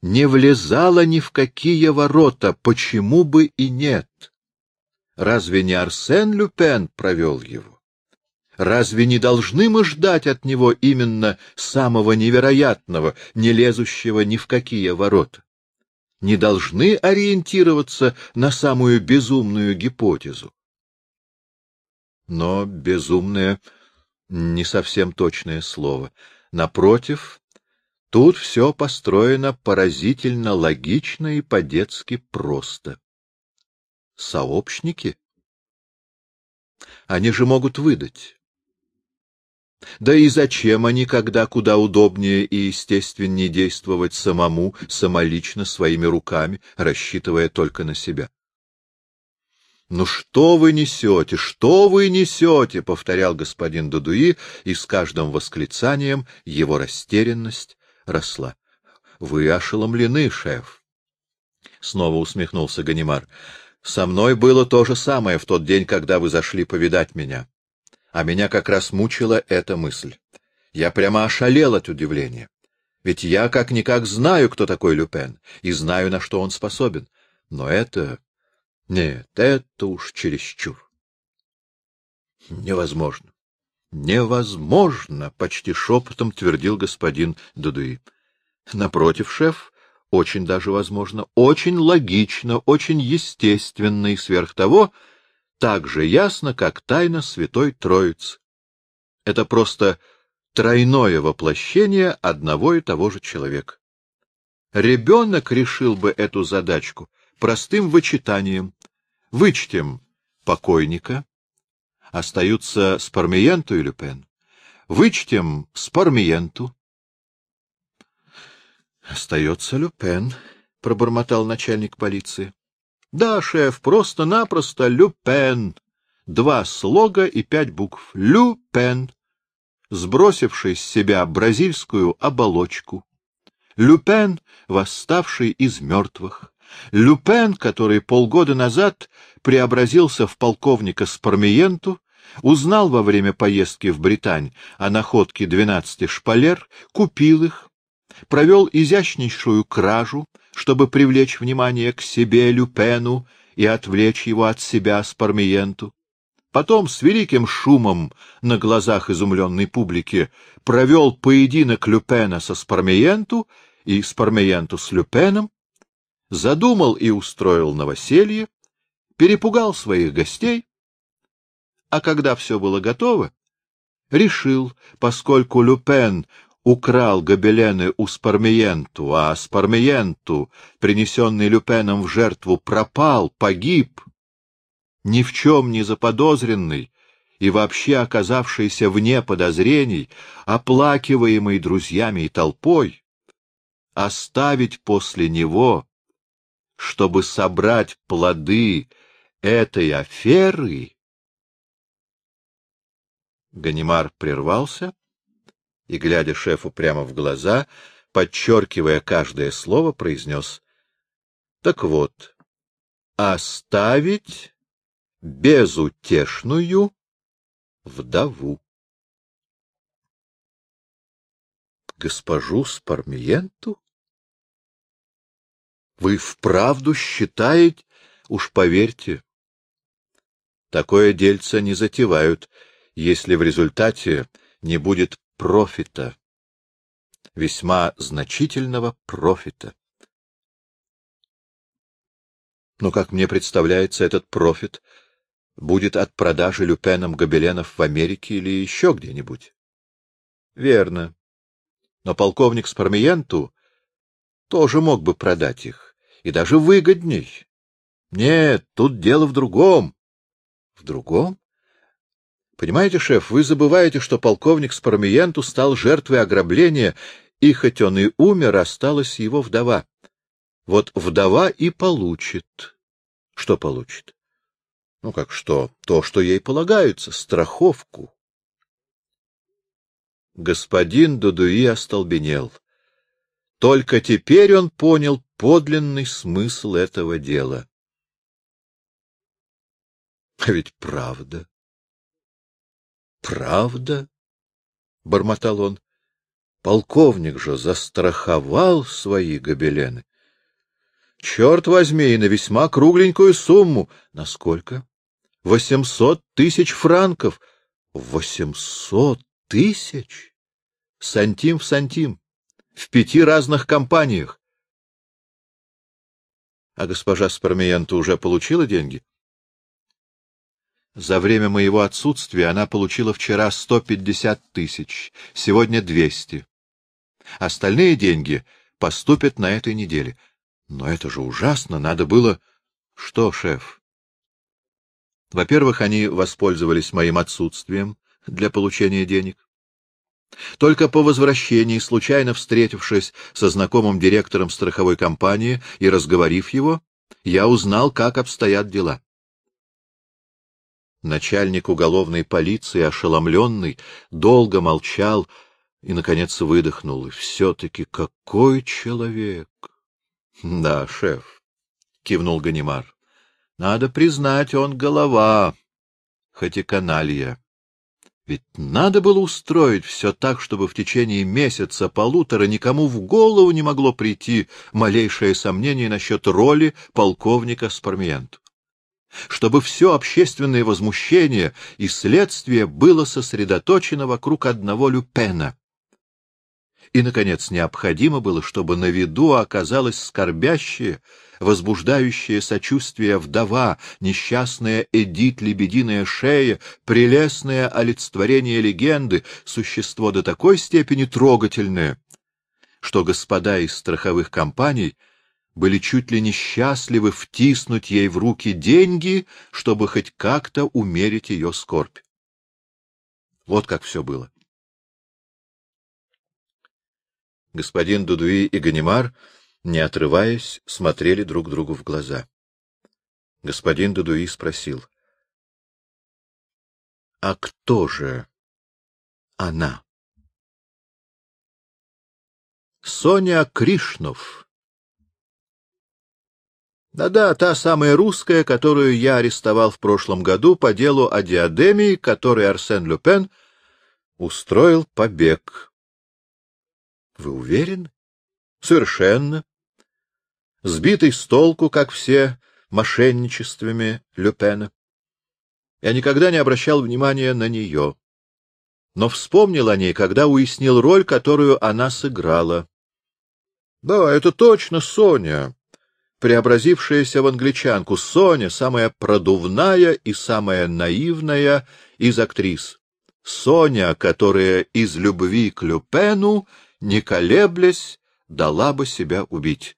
не влезало ни в какие ворота, почему бы и нет. Разве не Арсен Люпен провел его? Разве не должны мы ждать от него именно самого невероятного, не лезущего ни в какие ворота? Не должны ориентироваться на самую безумную гипотезу? Но безумное — не совсем точное слово. Напротив, тут все построено поразительно логично и по-детски просто сообщники? Они же могут выдать. Да и зачем они, когда куда удобнее и естественнее действовать самому, самолично, своими руками, рассчитывая только на себя? «Ну что вы несете? Что вы несете?» — повторял господин Дудуи, и с каждым восклицанием его растерянность росла. «Вы ошеломлены, шеф!» Снова усмехнулся Ганимар. Со мной было то же самое в тот день, когда вы зашли повидать меня. А меня как раз мучила эта мысль. Я прямо ошалел от удивления. Ведь я как-никак знаю, кто такой Люпен, и знаю, на что он способен. Но это... Нет, это уж чересчур. Невозможно. Невозможно, — почти шепотом твердил господин Дудуи. Напротив, шеф, очень даже возможно, очень логично, очень естественно и сверх того, так же ясно, как тайна Святой Троицы. Это просто тройное воплощение одного и того же человека. Ребенок решил бы эту задачку простым вычитанием. Вычтем покойника, остаются Спармиенту и Люпен. Вычтем Спармиенту, — Остается Люпен, — пробормотал начальник полиции. — Да, шеф, просто-напросто Люпен. Два слога и пять букв. Люпен, сбросивший с себя бразильскую оболочку. Люпен, восставший из мертвых. Люпен, который полгода назад преобразился в полковника Спармиенту, узнал во время поездки в Британь о находке двенадцати шпалер, купил их, провел изящнейшую кражу, чтобы привлечь внимание к себе Люпену и отвлечь его от себя Спармиенту. Потом с великим шумом на глазах изумленной публики провел поединок Люпена со Спармиенту и Спармиенту с Люпеном, задумал и устроил новоселье, перепугал своих гостей, а когда все было готово, решил, поскольку Люпен украл гобелены у Спармиенту, а Спармиенту, принесенный Люпеном в жертву, пропал, погиб, ни в чем не заподозренный и вообще оказавшийся вне подозрений, оплакиваемый друзьями и толпой, оставить после него, чтобы собрать плоды этой аферы? Ганимар прервался и, глядя шефу прямо в глаза, подчеркивая каждое слово, произнес «Так вот, оставить безутешную вдову». Госпожу Спармиенту? Вы вправду считаете, уж поверьте, такое дельце не затевают, если в результате не будет профита, весьма значительного профита. Но, как мне представляется, этот профит будет от продажи люпеном гобеленов в Америке или еще где-нибудь. Верно. Но полковник Спармиенту тоже мог бы продать их, и даже выгодней. Нет, тут дело в другом. В другом? Понимаете, шеф, вы забываете, что полковник Спармиенту стал жертвой ограбления, и хоть он и умер, осталась его вдова. Вот вдова и получит. Что получит? Ну как что? То, что ей полагается, страховку. Господин Дудуи остолбенел. Только теперь он понял подлинный смысл этого дела. А ведь правда. Правда? — бормотал он. Полковник же застраховал свои гобелены. Черт возьми, и на весьма кругленькую сумму. Насколько? Восемьсот тысяч франков. Восемьсот тысяч? Сантим в сантим. В пяти разных компаниях. А госпожа Спармиента уже получила деньги? За время моего отсутствия она получила вчера сто пятьдесят тысяч, сегодня двести. Остальные деньги поступят на этой неделе. Но это же ужасно, надо было... Что, шеф? Во-первых, они воспользовались моим отсутствием для получения денег. Только по возвращении, случайно встретившись со знакомым директором страховой компании и разговорив его, я узнал, как обстоят дела. Начальник уголовной полиции, ошеломленный, долго молчал и, наконец, выдохнул. И все-таки какой человек! — Да, шеф, — кивнул Ганимар. — Надо признать, он голова, хоть и каналья. Ведь надо было устроить все так, чтобы в течение месяца-полутора никому в голову не могло прийти малейшее сомнение насчет роли полковника Спармиенту чтобы все общественное возмущение и следствие было сосредоточено вокруг одного Люпена. И, наконец, необходимо было, чтобы на виду оказалась скорбящая, возбуждающая сочувствие вдова, несчастная Эдит Лебединая шея, прелестное олицетворение легенды, существо до такой степени трогательное, что господа из страховых компаний — были чуть ли не счастливы втиснуть ей в руки деньги, чтобы хоть как-то умерить ее скорбь. Вот как все было. Господин Дудуи и Ганимар, не отрываясь, смотрели друг другу в глаза. Господин Дудуи спросил. — А кто же она? — Соня Кришнов, да-да, та самая русская, которую я арестовал в прошлом году по делу о диадеме, который Арсен Люпен устроил побег. Вы уверены? Совершенно. Сбитый с толку, как все, мошенничествами Люпена. Я никогда не обращал внимания на нее, но вспомнил о ней, когда уяснил роль, которую она сыграла. Да, это точно Соня преобразившаяся в англичанку, Соня, самая продувная и самая наивная из актрис. Соня, которая из любви к Люпену, не колеблясь, дала бы себя убить.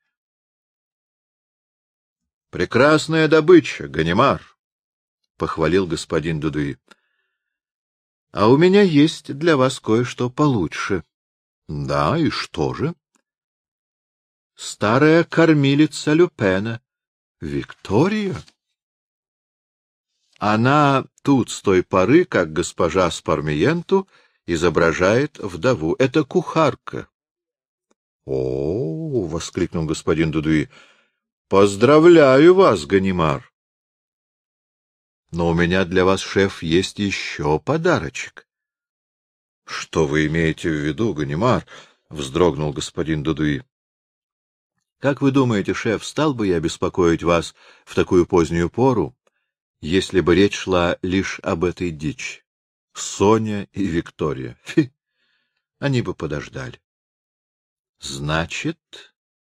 — Прекрасная добыча, Ганимар, — похвалил господин Дудуи. — А у меня есть для вас кое-что получше. — Да, и что же? Старая кормилица Люпена, Виктория. Она тут с той поры, как госпожа Спармиенту изображает вдову. Это кухарка. — О, — воскликнул господин Дудуи, — поздравляю вас, Ганимар. Но у меня для вас, шеф, есть еще подарочек. — Что вы имеете в виду, Ганимар? — вздрогнул господин Дудуи. — Как вы думаете, шеф, стал бы я беспокоить вас в такую позднюю пору, если бы речь шла лишь об этой дичи? Соня и Виктория. Фи! Они бы подождали. — Значит,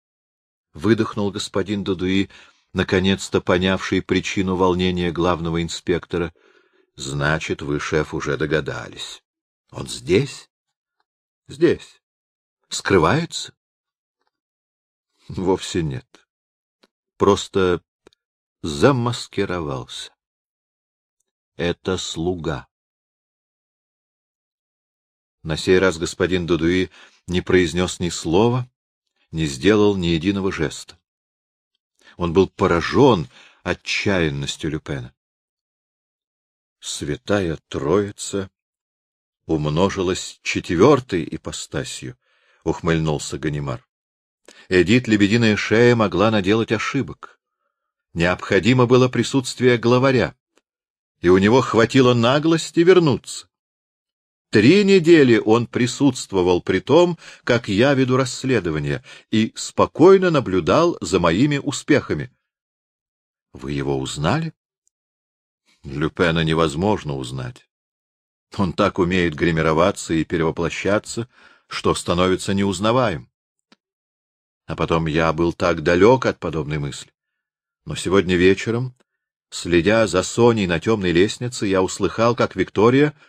— выдохнул господин Дудуи, наконец-то понявший причину волнения главного инспектора, — значит, вы, шеф, уже догадались. Он здесь? Здесь. Скрывается? Вовсе нет. Просто замаскировался. Это слуга. На сей раз господин Дудуи не произнес ни слова, не сделал ни единого жеста. Он был поражен отчаянностью Люпена. Святая Троица умножилась четвертой ипостасью, — ухмыльнулся Ганимар. Эдит Лебединая шея могла наделать ошибок. Необходимо было присутствие главаря, и у него хватило наглости вернуться. Три недели он присутствовал при том, как я веду расследование, и спокойно наблюдал за моими успехами. — Вы его узнали? — Люпена невозможно узнать. Он так умеет гримироваться и перевоплощаться, что становится неузнаваем. А потом я был так далек от подобной мысли. Но сегодня вечером, следя за Соней на темной лестнице, я услыхал, как Виктория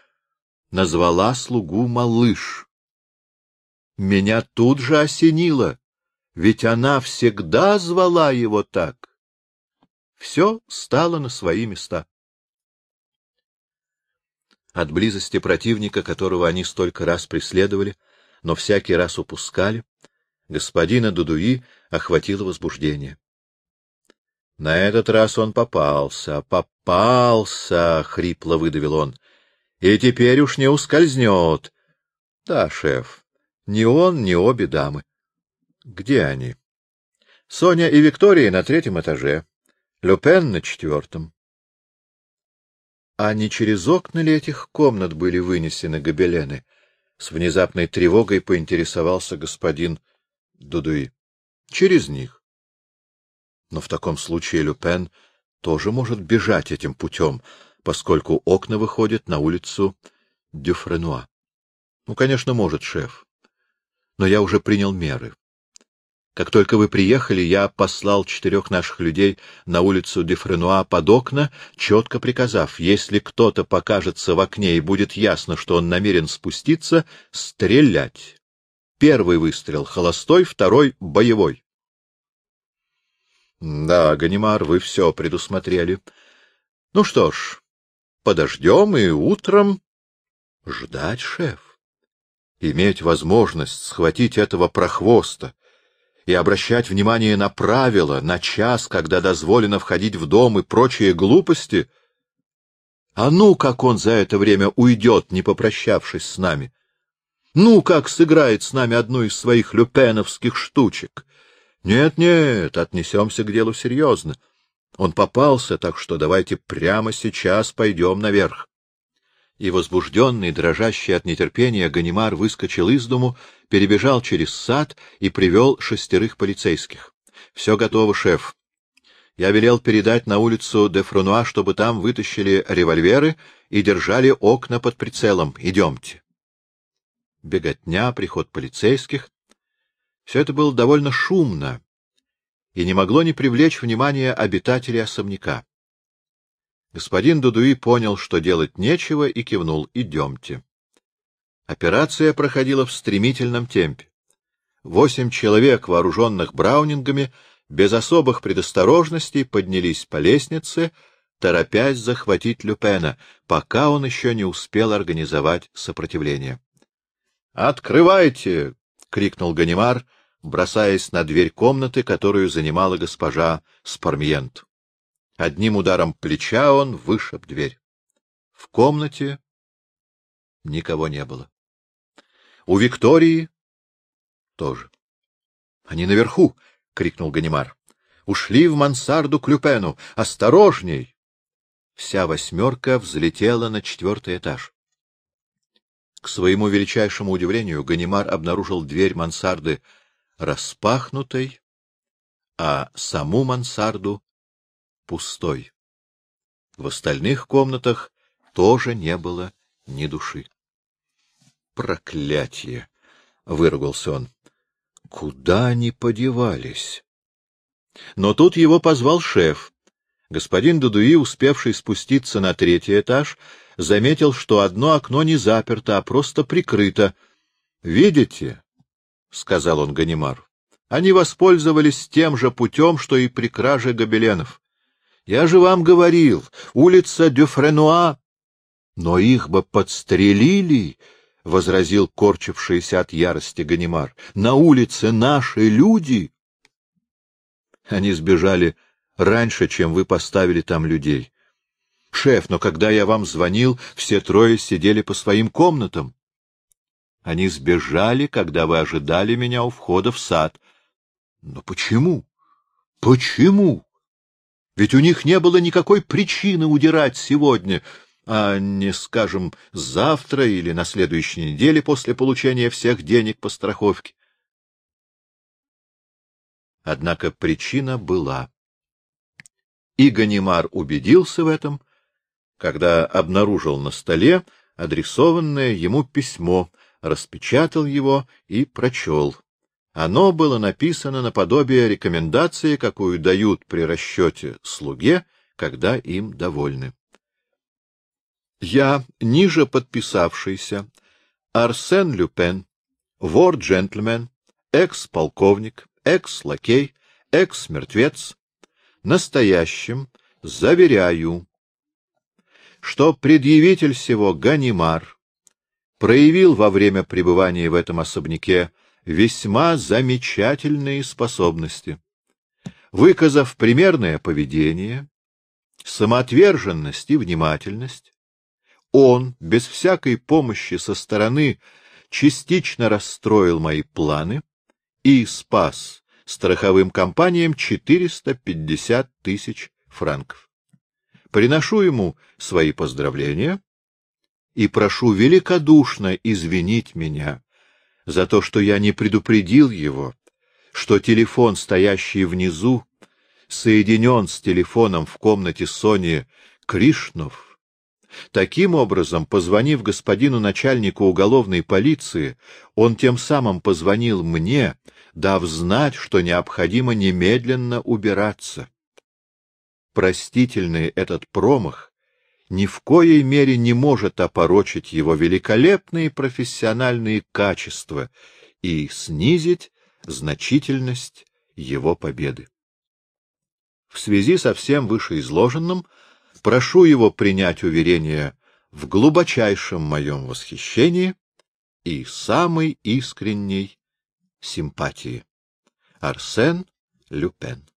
назвала слугу малыш. Меня тут же осенило, ведь она всегда звала его так. Все стало на свои места. От близости противника, которого они столько раз преследовали, но всякий раз упускали, господина Дудуи охватило возбуждение. На этот раз он попался, попался, — хрипло выдавил он и теперь уж не ускользнет. Да, шеф, ни он, ни обе дамы. Где они? Соня и Виктория на третьем этаже, Люпен на четвертом. А не через окна ли этих комнат были вынесены гобелены? С внезапной тревогой поинтересовался господин Дудуи. Через них. Но в таком случае Люпен тоже может бежать этим путем, поскольку окна выходят на улицу Дюфренуа. Ну, конечно, может, шеф. Но я уже принял меры. Как только вы приехали, я послал четырех наших людей на улицу Дефренуа под окна, четко приказав, если кто-то покажется в окне и будет ясно, что он намерен спуститься, стрелять. Первый выстрел — холостой, второй — боевой. — Да, Ганимар, вы все предусмотрели. Ну что ж, подождем и утром... Ждать, шеф. Иметь возможность схватить этого прохвоста и обращать внимание на правила, на час, когда дозволено входить в дом и прочие глупости. А ну, как он за это время уйдет, не попрощавшись с нами! Ну, как сыграет с нами одну из своих люпеновских штучек! Нет-нет, отнесемся к делу серьезно. — он попался, так что давайте прямо сейчас пойдем наверх. И возбужденный, дрожащий от нетерпения, Ганимар выскочил из дому, перебежал через сад и привел шестерых полицейских. — Все готово, шеф. Я велел передать на улицу де Фрунуа, чтобы там вытащили револьверы и держали окна под прицелом. Идемте. Беготня, приход полицейских. Все это было довольно шумно, и не могло не привлечь внимание обитателей особняка. Господин Дудуи понял, что делать нечего, и кивнул «идемте». Операция проходила в стремительном темпе. Восемь человек, вооруженных браунингами, без особых предосторожностей поднялись по лестнице, торопясь захватить Люпена, пока он еще не успел организовать сопротивление. — Открывайте! — крикнул Ганимар, бросаясь на дверь комнаты, которую занимала госпожа Спармьент. Одним ударом плеча он вышиб дверь. В комнате никого не было. У Виктории тоже. — Они наверху! — крикнул Ганимар. — Ушли в мансарду к Люпену. Осторожней! Вся восьмерка взлетела на четвертый этаж. К своему величайшему удивлению Ганимар обнаружил дверь мансарды распахнутой, а саму мансарду пустой. В остальных комнатах тоже не было ни души. Проклятие! — выругался он. — Куда они подевались? Но тут его позвал шеф. Господин Дудуи, успевший спуститься на третий этаж, заметил, что одно окно не заперто, а просто прикрыто. — Видите? — сказал он Ганимару. — Они воспользовались тем же путем, что и при краже гобеленов. Я же вам говорил, улица Дюфренуа. Но их бы подстрелили, — возразил корчившийся от ярости Ганимар. На улице наши люди. Они сбежали раньше, чем вы поставили там людей. Шеф, но когда я вам звонил, все трое сидели по своим комнатам. Они сбежали, когда вы ожидали меня у входа в сад. Но почему? Почему? Ведь у них не было никакой причины удирать сегодня, а не, скажем, завтра или на следующей неделе после получения всех денег по страховке. Однако причина была. И Ганимар убедился в этом, когда обнаружил на столе адресованное ему письмо, распечатал его и прочел. Оно было написано наподобие рекомендации, какую дают при расчете слуге, когда им довольны. Я, ниже подписавшийся, Арсен Люпен, вор-джентльмен, экс-полковник, экс-лакей, экс-мертвец, настоящим заверяю, что предъявитель всего Ганимар проявил во время пребывания в этом особняке весьма замечательные способности. Выказав примерное поведение, самоотверженность и внимательность, он, без всякой помощи со стороны, частично расстроил мои планы и спас страховым компаниям 450 тысяч франков. Приношу ему свои поздравления и прошу великодушно извинить меня за то, что я не предупредил его, что телефон, стоящий внизу, соединен с телефоном в комнате Сони Кришнов. Таким образом, позвонив господину начальнику уголовной полиции, он тем самым позвонил мне, дав знать, что необходимо немедленно убираться. Простительный этот промах ни в коей мере не может опорочить его великолепные профессиональные качества и снизить значительность его победы. В связи со всем вышеизложенным прошу его принять уверение в глубочайшем моем восхищении и самой искренней симпатии. Арсен Люпен